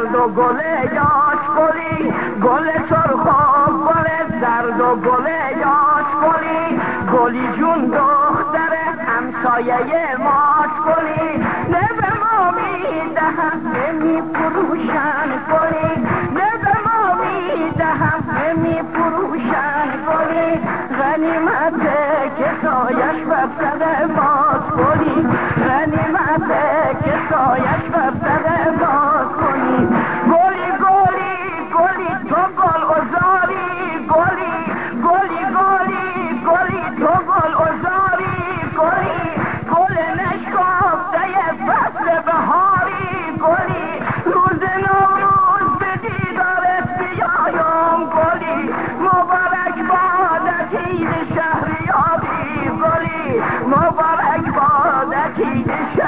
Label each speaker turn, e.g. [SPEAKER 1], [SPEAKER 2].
[SPEAKER 1] زرد و گل یاش گلی گل سرخ گل زرد و گل یاش گلی گلی جون دختر همسایه ماش گلی نه به ما می‌دهم می پروشن گلی. نه به ما می‌دهم می پروشن گلی. غنیمت که سایش سر ماست گلی غنیمت که بر سر Jackie.